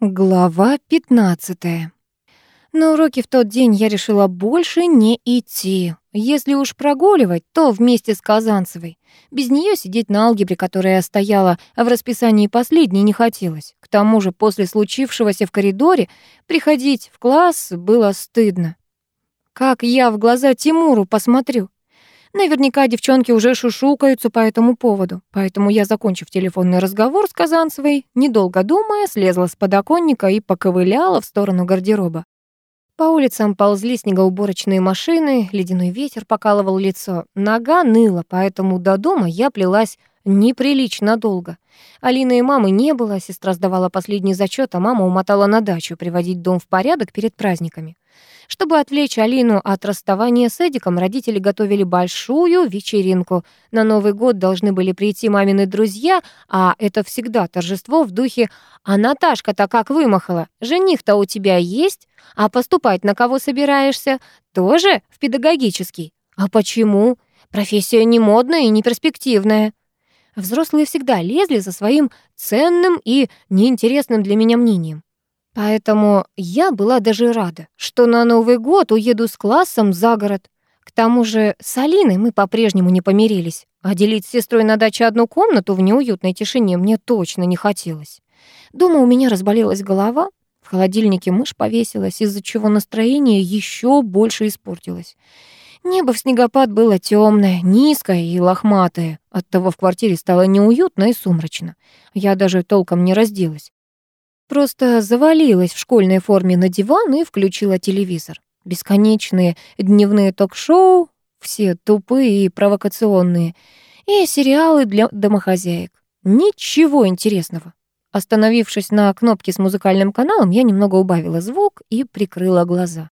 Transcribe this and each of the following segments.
Глава 15. На уроки в тот день я решила больше не идти. Если уж прогуливать, то вместе с Казанцевой. Без нее сидеть на алгебре, которая стояла в расписании последней, не хотелось. К тому же после случившегося в коридоре приходить в класс было стыдно. Как я в глаза Тимуру посмотрю? Наверняка девчонки уже шушукаются по этому поводу. Поэтому я, закончив телефонный разговор с Казанцевой, недолго думая, слезла с подоконника и поковыляла в сторону гардероба. По улицам ползли снегоуборочные машины, ледяной ветер покалывал лицо. Нога ныла, поэтому до дома я плелась неприлично долго. Алины и мамы не было, сестра сдавала последний зачет, а мама умотала на дачу приводить дом в порядок перед праздниками. Чтобы отвлечь Алину от расставания с Эдиком, родители готовили большую вечеринку. На Новый год должны были прийти мамины друзья, а это всегда торжество в духе «А Наташка-то как вымахала? Жених-то у тебя есть? А поступать на кого собираешься? Тоже в педагогический? А почему? Профессия не модная и не перспективная». Взрослые всегда лезли за своим ценным и неинтересным для меня мнением. Поэтому я была даже рада, что на Новый год уеду с классом за город. К тому же с Алиной мы по-прежнему не помирились, а делить с сестрой на даче одну комнату в неуютной тишине мне точно не хотелось. Дома у меня разболелась голова, в холодильнике мышь повесилась, из-за чего настроение еще больше испортилось. Небо в снегопад было темное, низкое и лохматое. Оттого в квартире стало неуютно и сумрачно. Я даже толком не разделась. Просто завалилась в школьной форме на диван и включила телевизор. Бесконечные дневные ток-шоу, все тупые и провокационные, и сериалы для домохозяек. Ничего интересного. Остановившись на кнопке с музыкальным каналом, я немного убавила звук и прикрыла глаза.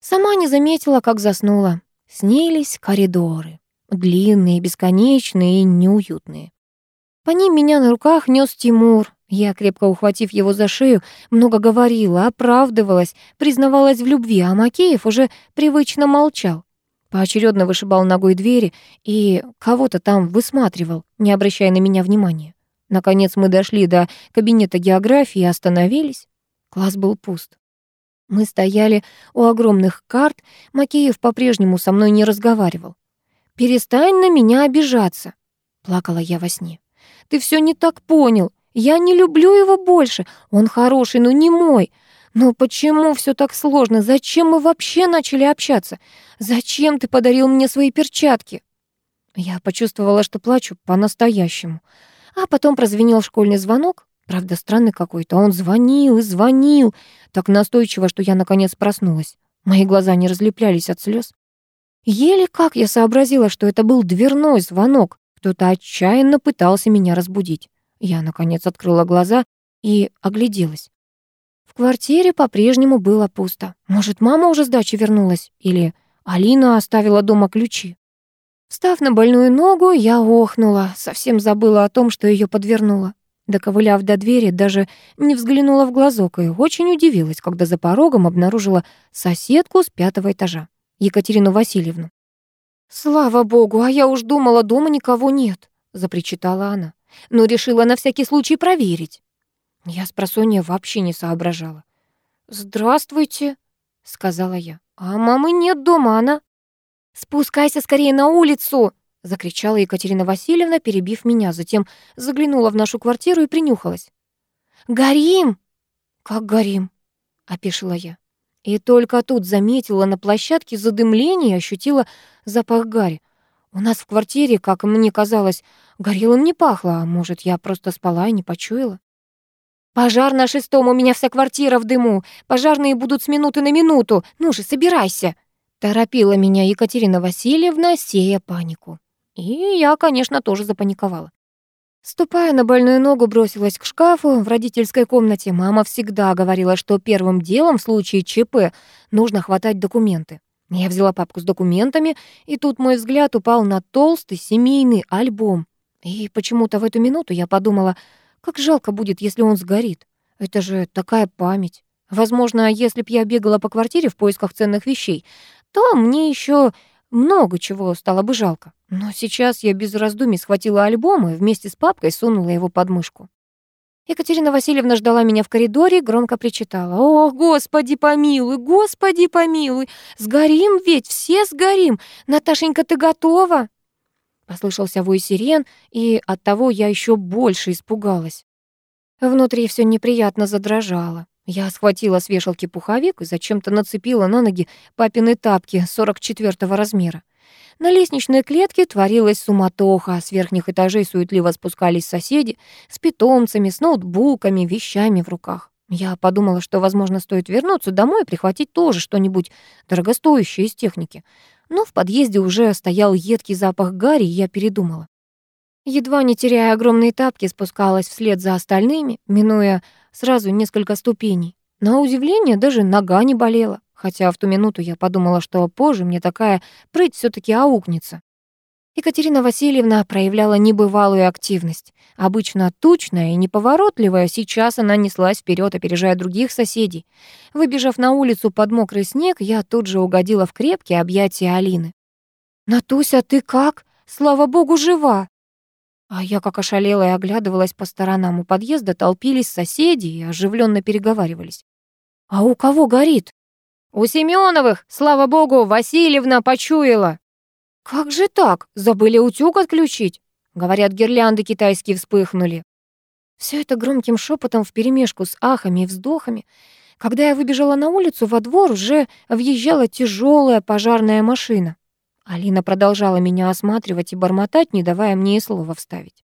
Сама не заметила, как заснула. Снились коридоры. Длинные, бесконечные и неуютные. По ним меня на руках нес Тимур, я, крепко ухватив его за шею, много говорила, оправдывалась, признавалась в любви, а Макеев уже привычно молчал. Поочередно вышибал ногой двери и кого-то там высматривал, не обращая на меня внимания. Наконец мы дошли до кабинета географии и остановились. Класс был пуст. Мы стояли у огромных карт, Макеев по-прежнему со мной не разговаривал. «Перестань на меня обижаться», — плакала я во сне. «Ты все не так понял. Я не люблю его больше. Он хороший, но не мой. Но почему все так сложно? Зачем мы вообще начали общаться? Зачем ты подарил мне свои перчатки? Я почувствовала, что плачу по-настоящему. А потом прозвенел школьный звонок. Правда, странный какой-то. Он звонил и звонил. Так настойчиво, что я наконец проснулась. Мои глаза не разлеплялись от слез. Еле как я сообразила, что это был дверной звонок. Кто-то отчаянно пытался меня разбудить. Я, наконец, открыла глаза и огляделась. В квартире по-прежнему было пусто. Может, мама уже с дачи вернулась? Или Алина оставила дома ключи? Встав на больную ногу, я охнула, совсем забыла о том, что ее подвернула. Доковыляв до двери, даже не взглянула в глазок и очень удивилась, когда за порогом обнаружила соседку с пятого этажа, Екатерину Васильевну. «Слава богу, а я уж думала, дома никого нет», — запричитала она но решила на всякий случай проверить. Я с просонья вообще не соображала. «Здравствуйте», — сказала я. «А мамы нет дома, она...» «Спускайся скорее на улицу!» — закричала Екатерина Васильевна, перебив меня, затем заглянула в нашу квартиру и принюхалась. «Горим!» «Как горим?» — опешила я. И только тут заметила на площадке задымление и ощутила запах гари. У нас в квартире, как мне казалось, горелым не пахло, а может, я просто спала и не почуяла. «Пожар на шестом, у меня вся квартира в дыму. Пожарные будут с минуты на минуту. Ну же, собирайся!» Торопила меня Екатерина Васильевна, сея панику. И я, конечно, тоже запаниковала. Ступая на больную ногу, бросилась к шкафу в родительской комнате. Мама всегда говорила, что первым делом в случае ЧП нужно хватать документы. Я взяла папку с документами, и тут мой взгляд упал на толстый семейный альбом. И почему-то в эту минуту я подумала, как жалко будет, если он сгорит. Это же такая память. Возможно, если б я бегала по квартире в поисках ценных вещей, то мне еще много чего стало бы жалко. Но сейчас я без раздумий схватила альбом и вместе с папкой сунула его под мышку. Екатерина Васильевна ждала меня в коридоре и громко причитала. «О, Господи помилуй, Господи помилуй! Сгорим ведь, все сгорим! Наташенька, ты готова?» Послышался вой сирен, и оттого я еще больше испугалась. Внутри все неприятно задрожало. Я схватила с вешалки пуховик и зачем-то нацепила на ноги папины тапки 44 размера. На лестничной клетке творилась суматоха, с верхних этажей суетливо спускались соседи с питомцами, с ноутбуками, вещами в руках. Я подумала, что, возможно, стоит вернуться домой и прихватить тоже что-нибудь дорогостоящее из техники. Но в подъезде уже стоял едкий запах гари, и я передумала. Едва не теряя огромные тапки, спускалась вслед за остальными, минуя сразу несколько ступеней. На удивление даже нога не болела хотя в ту минуту я подумала, что позже мне такая прыть все таки аукнется. Екатерина Васильевна проявляла небывалую активность. Обычно тучная и неповоротливая, сейчас она неслась вперед, опережая других соседей. Выбежав на улицу под мокрый снег, я тут же угодила в крепкие объятия Алины. «Натуся, ты как? Слава богу, жива!» А я как ошалела и оглядывалась по сторонам. У подъезда толпились соседи и оживленно переговаривались. «А у кого горит?» «У Семеновых, слава богу, Васильевна почуяла!» «Как же так? Забыли утюг отключить?» Говорят, гирлянды китайские вспыхнули. Все это громким шепотом вперемешку с ахами и вздохами. Когда я выбежала на улицу, во двор уже въезжала тяжелая пожарная машина. Алина продолжала меня осматривать и бормотать, не давая мне и слова вставить.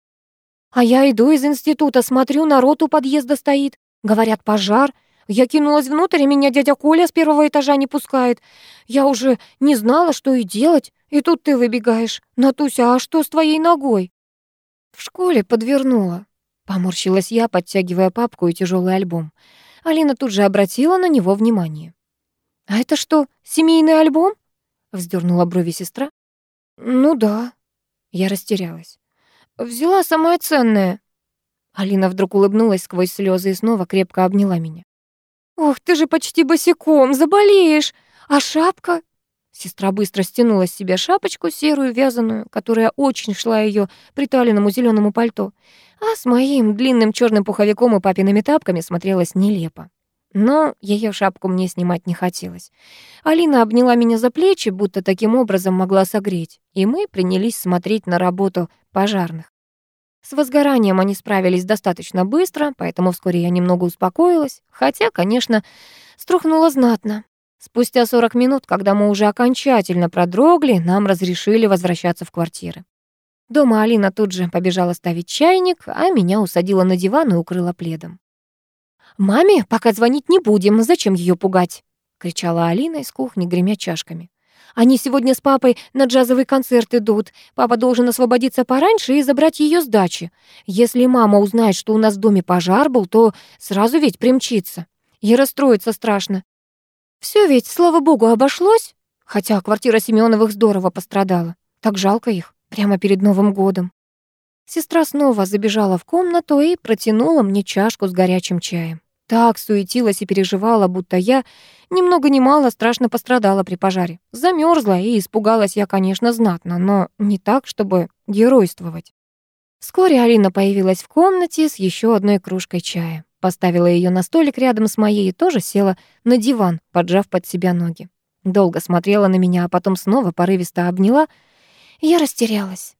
А я иду из института, смотрю, народ у подъезда стоит. Говорят, пожар. Я кинулась внутрь, и меня дядя Коля с первого этажа не пускает. Я уже не знала, что и делать. И тут ты выбегаешь. Натуся, а что с твоей ногой? В школе подвернула. Поморщилась я, подтягивая папку и тяжелый альбом. Алина тут же обратила на него внимание. «А это что, семейный альбом?» Вздернула брови сестра. «Ну да». Я растерялась. «Взяла самое ценное». Алина вдруг улыбнулась сквозь слезы и снова крепко обняла меня. «Ох, ты же почти босиком, заболеешь! А шапка?» Сестра быстро стянула с себя шапочку серую, вязаную, которая очень шла ее приталенному зеленому пальто, а с моим длинным черным пуховиком и папиными тапками смотрелась нелепо. Но ее шапку мне снимать не хотелось. Алина обняла меня за плечи, будто таким образом могла согреть, и мы принялись смотреть на работу пожарных. С возгоранием они справились достаточно быстро, поэтому вскоре я немного успокоилась, хотя, конечно, струхнула знатно. Спустя 40 минут, когда мы уже окончательно продрогли, нам разрешили возвращаться в квартиры. Дома Алина тут же побежала ставить чайник, а меня усадила на диван и укрыла пледом. «Маме пока звонить не будем, зачем ее пугать?» — кричала Алина из кухни, гремя чашками. Они сегодня с папой на джазовый концерт идут. Папа должен освободиться пораньше и забрать ее с дачи. Если мама узнает, что у нас в доме пожар был, то сразу ведь примчится. И расстроится страшно. Все ведь, слава богу, обошлось. Хотя квартира Семеновых здорово пострадала. Так жалко их, прямо перед Новым годом. Сестра снова забежала в комнату и протянула мне чашку с горячим чаем. Так суетилась и переживала, будто я ни много мало страшно пострадала при пожаре. Замерзла и испугалась я, конечно, знатно, но не так, чтобы геройствовать. Вскоре Алина появилась в комнате с еще одной кружкой чая. Поставила ее на столик рядом с моей и тоже села на диван, поджав под себя ноги. Долго смотрела на меня, а потом снова порывисто обняла. Я растерялась.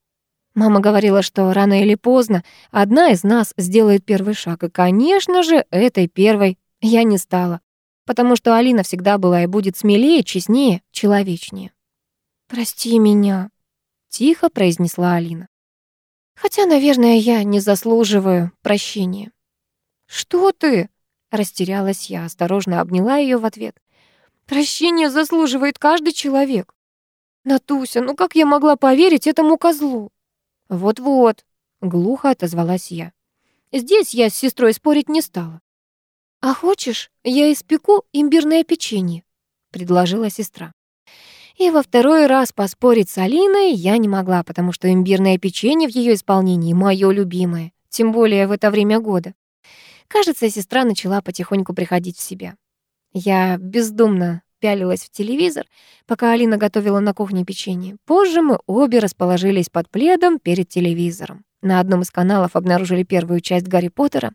Мама говорила, что рано или поздно одна из нас сделает первый шаг, и, конечно же, этой первой я не стала, потому что Алина всегда была и будет смелее, честнее, человечнее. «Прости меня», — тихо произнесла Алина. «Хотя, наверное, я не заслуживаю прощения». «Что ты?» — растерялась я, осторожно обняла ее в ответ. «Прощения заслуживает каждый человек». «Натуся, ну как я могла поверить этому козлу?» «Вот-вот», — глухо отозвалась я. Здесь я с сестрой спорить не стала. «А хочешь, я испеку имбирное печенье?» — предложила сестра. И во второй раз поспорить с Алиной я не могла, потому что имбирное печенье в ее исполнении мое любимое, тем более в это время года. Кажется, сестра начала потихоньку приходить в себя. Я бездумно пялилась в телевизор, пока Алина готовила на кухне печенье. Позже мы обе расположились под пледом перед телевизором. На одном из каналов обнаружили первую часть Гарри Поттера.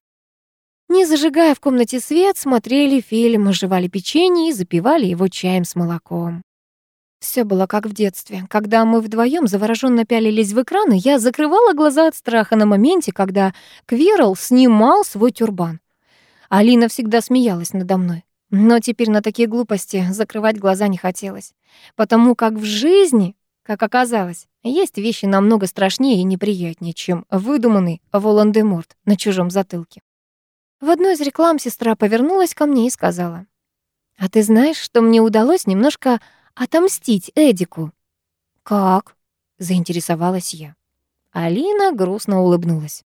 Не зажигая в комнате свет, смотрели фильм, жевали печенье и запивали его чаем с молоком. Все было как в детстве. Когда мы вдвоем завороженно пялились в экран, и я закрывала глаза от страха на моменте, когда Квирл снимал свой тюрбан. Алина всегда смеялась надо мной. Но теперь на такие глупости закрывать глаза не хотелось. Потому как в жизни, как оказалось, есть вещи намного страшнее и неприятнее, чем выдуманный Волан-де-Морт на чужом затылке. В одной из реклам сестра повернулась ко мне и сказала, «А ты знаешь, что мне удалось немножко отомстить Эдику?» «Как?» — заинтересовалась я. Алина грустно улыбнулась.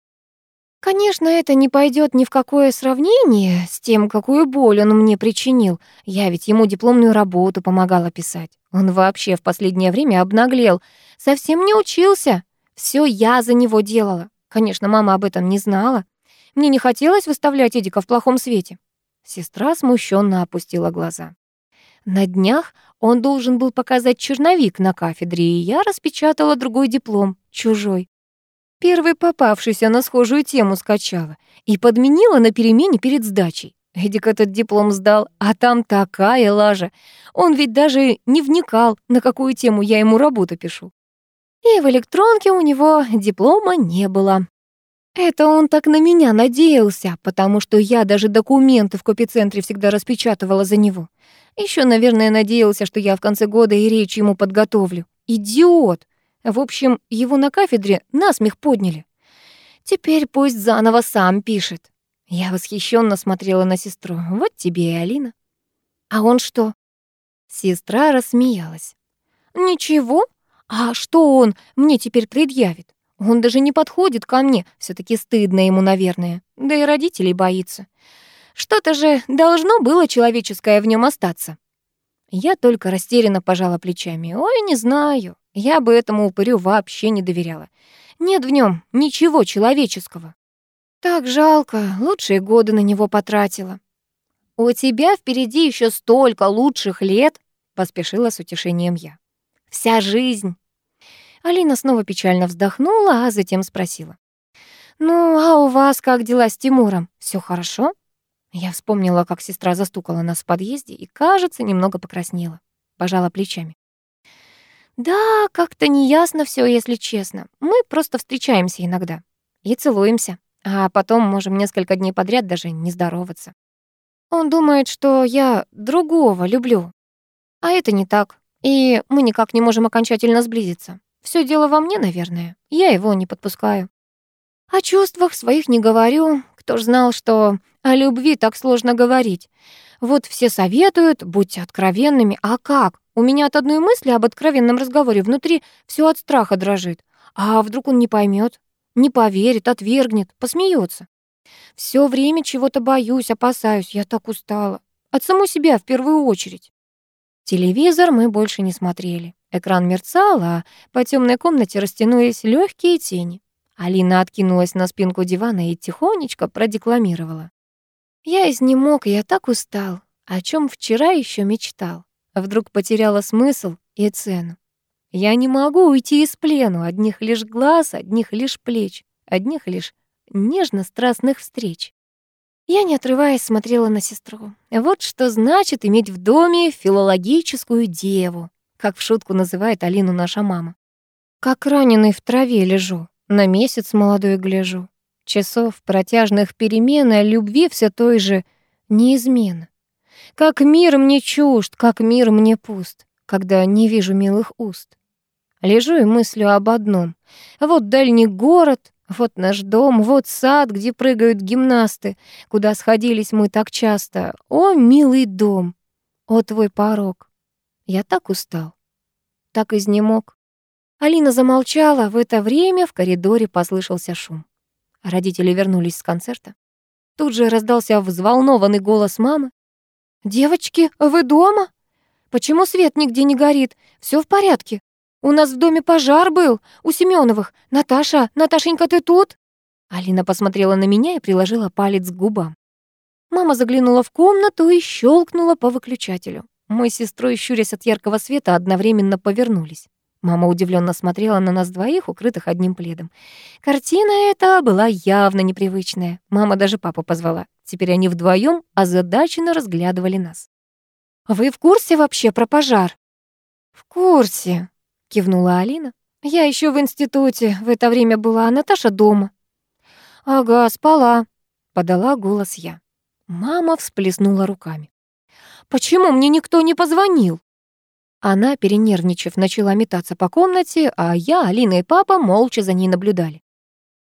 Конечно, это не пойдет ни в какое сравнение с тем, какую боль он мне причинил. Я ведь ему дипломную работу помогала писать. Он вообще в последнее время обнаглел. Совсем не учился. Все я за него делала. Конечно, мама об этом не знала. Мне не хотелось выставлять Эдика в плохом свете. Сестра смущенно опустила глаза. На днях он должен был показать черновик на кафедре, и я распечатала другой диплом, чужой. Первый попавшийся на схожую тему скачала и подменила на перемене перед сдачей. Эдик этот диплом сдал, а там такая лажа. Он ведь даже не вникал, на какую тему я ему работу пишу. И в электронке у него диплома не было. Это он так на меня надеялся, потому что я даже документы в копицентре всегда распечатывала за него. Еще, наверное, надеялся, что я в конце года и речь ему подготовлю. Идиот! В общем, его на кафедре насмех подняли. Теперь пусть заново сам пишет. Я восхищенно смотрела на сестру. Вот тебе и Алина. А он что? Сестра рассмеялась. Ничего. А что он мне теперь предъявит? Он даже не подходит ко мне. все таки стыдно ему, наверное. Да и родителей боится. Что-то же должно было человеческое в нем остаться. Я только растерянно пожала плечами. Ой, не знаю. Я бы этому упырю вообще не доверяла. Нет в нем ничего человеческого. Так жалко, лучшие годы на него потратила. У тебя впереди еще столько лучших лет, поспешила с утешением я. Вся жизнь. Алина снова печально вздохнула, а затем спросила. «Ну, а у вас как дела с Тимуром? Все хорошо?» Я вспомнила, как сестра застукала нас в подъезде и, кажется, немного покраснела. Пожала плечами. Да, как-то неясно все, если честно. Мы просто встречаемся иногда и целуемся, а потом можем несколько дней подряд даже не здороваться. Он думает, что я другого люблю. А это не так. И мы никак не можем окончательно сблизиться. Все дело во мне, наверное. Я его не подпускаю. О чувствах своих не говорю. Кто ж знал, что о любви так сложно говорить. Вот все советуют, будьте откровенными. А как? У меня от одной мысли об откровенном разговоре внутри все от страха дрожит. А вдруг он не поймет, не поверит, отвергнет, посмеется. Все время чего-то боюсь, опасаюсь, я так устала. От самой себя в первую очередь. Телевизор мы больше не смотрели. Экран мерцал, а по темной комнате растянулись легкие тени. Алина откинулась на спинку дивана и тихонечко продекламировала. «Я изнемог, я так устал, о чем вчера еще мечтал. Вдруг потеряла смысл и цену. Я не могу уйти из плену одних лишь глаз, одних лишь плеч, одних лишь нежно-страстных встреч. Я, не отрываясь, смотрела на сестру. Вот что значит иметь в доме филологическую деву, как в шутку называет Алину наша мама. Как раненый в траве лежу, на месяц молодой гляжу. Часов протяжных перемен, а любви все той же неизменно. Как мир мне чужд, как мир мне пуст, когда не вижу милых уст. Лежу и мыслю об одном. Вот дальний город, вот наш дом, вот сад, где прыгают гимнасты, куда сходились мы так часто. О, милый дом, о, твой порог. Я так устал, так изнемог. Алина замолчала, в это время в коридоре послышался шум. Родители вернулись с концерта. Тут же раздался взволнованный голос мамы. «Девочки, вы дома? Почему свет нигде не горит? Все в порядке? У нас в доме пожар был, у Семеновых. Наташа, Наташенька, ты тут?» Алина посмотрела на меня и приложила палец к губам. Мама заглянула в комнату и щелкнула по выключателю. Мы с сестрой, щурясь от яркого света, одновременно повернулись. Мама удивленно смотрела на нас двоих, укрытых одним пледом. Картина эта была явно непривычная. Мама даже папу позвала. Теперь они вдвоем озадаченно разглядывали нас. «Вы в курсе вообще про пожар?» «В курсе», — кивнула Алина. «Я еще в институте в это время была, Наташа дома». «Ага, спала», — подала голос я. Мама всплеснула руками. «Почему мне никто не позвонил?» Она, перенервничав, начала метаться по комнате, а я, Алина и папа молча за ней наблюдали.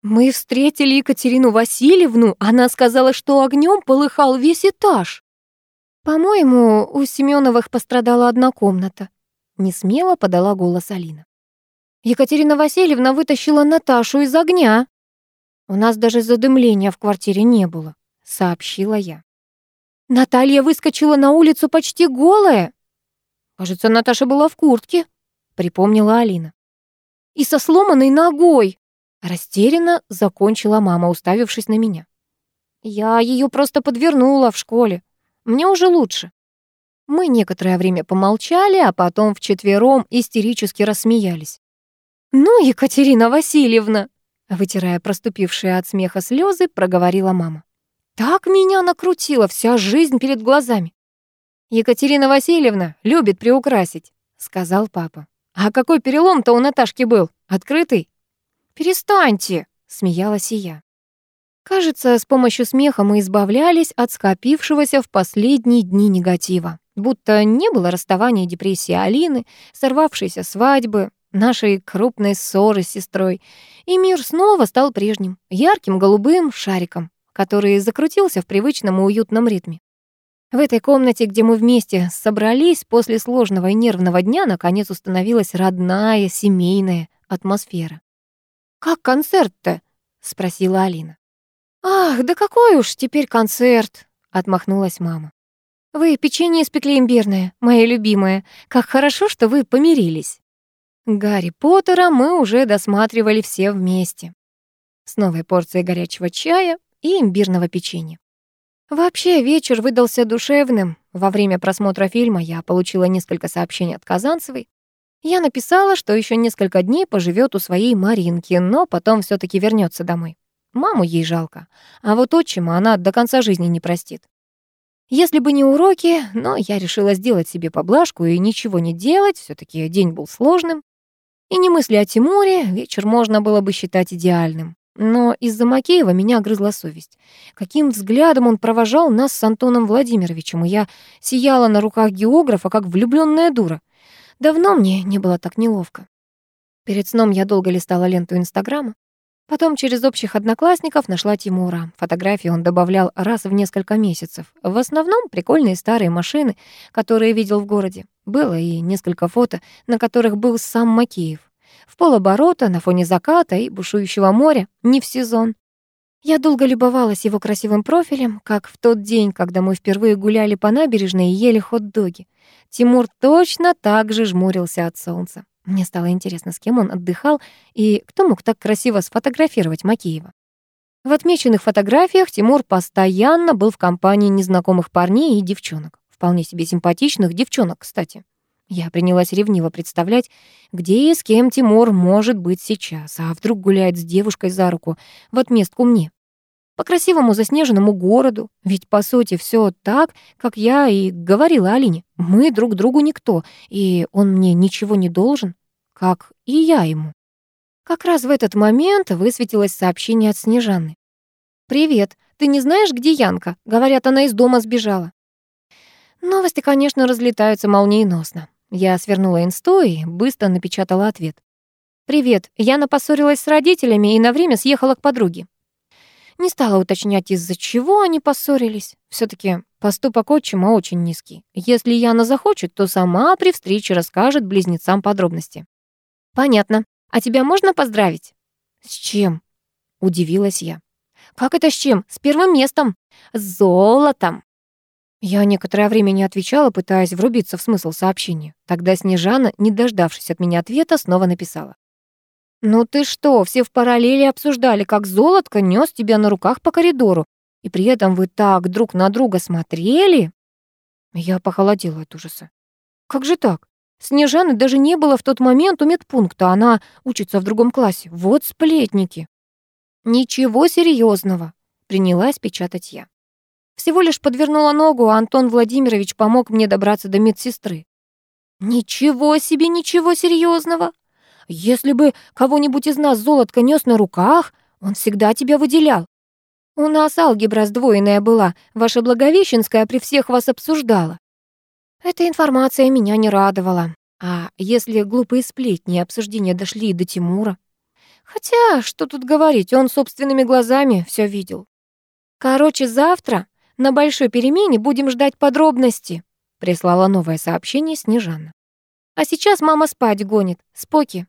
«Мы встретили Екатерину Васильевну, она сказала, что огнем полыхал весь этаж». «По-моему, у Семеновых пострадала одна комната», — несмело подала голос Алина. «Екатерина Васильевна вытащила Наташу из огня». «У нас даже задымления в квартире не было», — сообщила я. «Наталья выскочила на улицу почти голая». «Кажется, Наташа была в куртке», — припомнила Алина. «И со сломанной ногой», — растерянно закончила мама, уставившись на меня. «Я ее просто подвернула в школе. Мне уже лучше». Мы некоторое время помолчали, а потом вчетвером истерически рассмеялись. «Ну, Екатерина Васильевна!» Вытирая проступившие от смеха слезы, проговорила мама. «Так меня накрутила вся жизнь перед глазами!» «Екатерина Васильевна любит приукрасить», — сказал папа. «А какой перелом-то у Наташки был? Открытый?» «Перестаньте!» — смеялась и я. Кажется, с помощью смеха мы избавлялись от скопившегося в последние дни негатива. Будто не было расставания и депрессии Алины, сорвавшейся свадьбы, нашей крупной ссоры с сестрой. И мир снова стал прежним, ярким голубым шариком, который закрутился в привычном и уютном ритме. В этой комнате, где мы вместе собрались после сложного и нервного дня, наконец установилась родная семейная атмосфера. «Как концерт-то?» — спросила Алина. «Ах, да какой уж теперь концерт!» — отмахнулась мама. «Вы печенье испекли имбирное, моя любимая. Как хорошо, что вы помирились». Гарри Поттера мы уже досматривали все вместе. С новой порцией горячего чая и имбирного печенья. Вообще, вечер выдался душевным. Во время просмотра фильма я получила несколько сообщений от Казанцевой. Я написала, что еще несколько дней поживет у своей Маринки, но потом все таки вернется домой. Маму ей жалко, а вот отчима она до конца жизни не простит. Если бы не уроки, но я решила сделать себе поблажку и ничего не делать, все таки день был сложным. И не мысли о Тимуре, вечер можно было бы считать идеальным. Но из-за Макеева меня грызла совесть. Каким взглядом он провожал нас с Антоном Владимировичем, и я сияла на руках географа, как влюбленная дура. Давно мне не было так неловко. Перед сном я долго листала ленту Инстаграма. Потом через общих одноклассников нашла Тимура. Фотографии он добавлял раз в несколько месяцев. В основном прикольные старые машины, которые видел в городе. Было и несколько фото, на которых был сам Макеев. В полоборота, на фоне заката и бушующего моря, не в сезон. Я долго любовалась его красивым профилем, как в тот день, когда мы впервые гуляли по набережной и ели хот-доги. Тимур точно так же жмурился от солнца. Мне стало интересно, с кем он отдыхал и кто мог так красиво сфотографировать Макеева. В отмеченных фотографиях Тимур постоянно был в компании незнакомых парней и девчонок. Вполне себе симпатичных девчонок, кстати. Я принялась ревниво представлять, где и с кем Тимур может быть сейчас, а вдруг гуляет с девушкой за руку в отместку мне. По красивому заснеженному городу, ведь по сути все так, как я и говорила Алине. Мы друг другу никто, и он мне ничего не должен, как и я ему. Как раз в этот момент высветилось сообщение от Снежаны. «Привет, ты не знаешь, где Янка? Говорят, она из дома сбежала». Новости, конечно, разлетаются молниеносно. Я свернула инсту и быстро напечатала ответ. «Привет, Яна поссорилась с родителями и на время съехала к подруге». Не стала уточнять, из-за чего они поссорились. все таки поступок отчима очень низкий. Если Яна захочет, то сама при встрече расскажет близнецам подробности. «Понятно. А тебя можно поздравить?» «С чем?» — удивилась я. «Как это с чем? С первым местом. С золотом!» Я некоторое время не отвечала, пытаясь врубиться в смысл сообщения. Тогда Снежана, не дождавшись от меня ответа, снова написала. «Ну ты что, все в параллели обсуждали, как золотко нес тебя на руках по коридору, и при этом вы так друг на друга смотрели?» Я похолодела от ужаса. «Как же так? Снежаны даже не было в тот момент у медпункта, она учится в другом классе. Вот сплетники». «Ничего серьезного, принялась печатать я. Всего лишь подвернула ногу, а Антон Владимирович помог мне добраться до медсестры. Ничего себе, ничего серьезного. Если бы кого-нибудь из нас золотко нес на руках, он всегда тебя выделял. У нас алгебра сдвоенная была, ваша Благовещенская при всех вас обсуждала. Эта информация меня не радовала. А если глупые сплетни и обсуждения дошли до Тимура? Хотя, что тут говорить, он собственными глазами все видел. Короче, завтра на большой перемене будем ждать подробности, прислала новое сообщение Снежана. А сейчас мама спать гонит. Споки.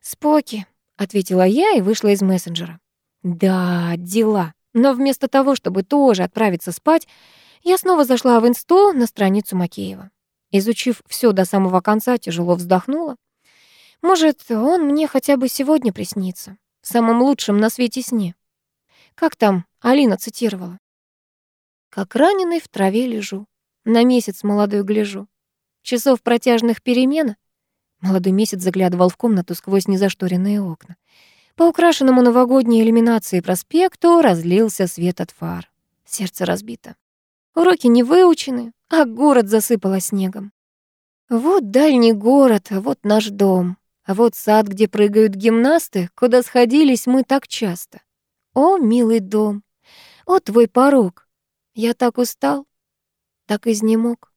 Споки, ответила я и вышла из мессенджера. Да, дела. Но вместо того, чтобы тоже отправиться спать, я снова зашла в инсту на страницу Макеева. Изучив все до самого конца, тяжело вздохнула. Может, он мне хотя бы сегодня приснится. В самом лучшем на свете сне. Как там Алина цитировала? Как раненый в траве лежу, на месяц молодой гляжу. Часов протяжных перемена. Молодой месяц заглядывал в комнату сквозь незашторенные окна. По украшенному новогодней иллюминации проспекту разлился свет от фар. Сердце разбито. Уроки не выучены, а город засыпало снегом. Вот дальний город, вот наш дом. А вот сад, где прыгают гимнасты, куда сходились мы так часто. О, милый дом, о, твой порог. Я так устал, так изнемог.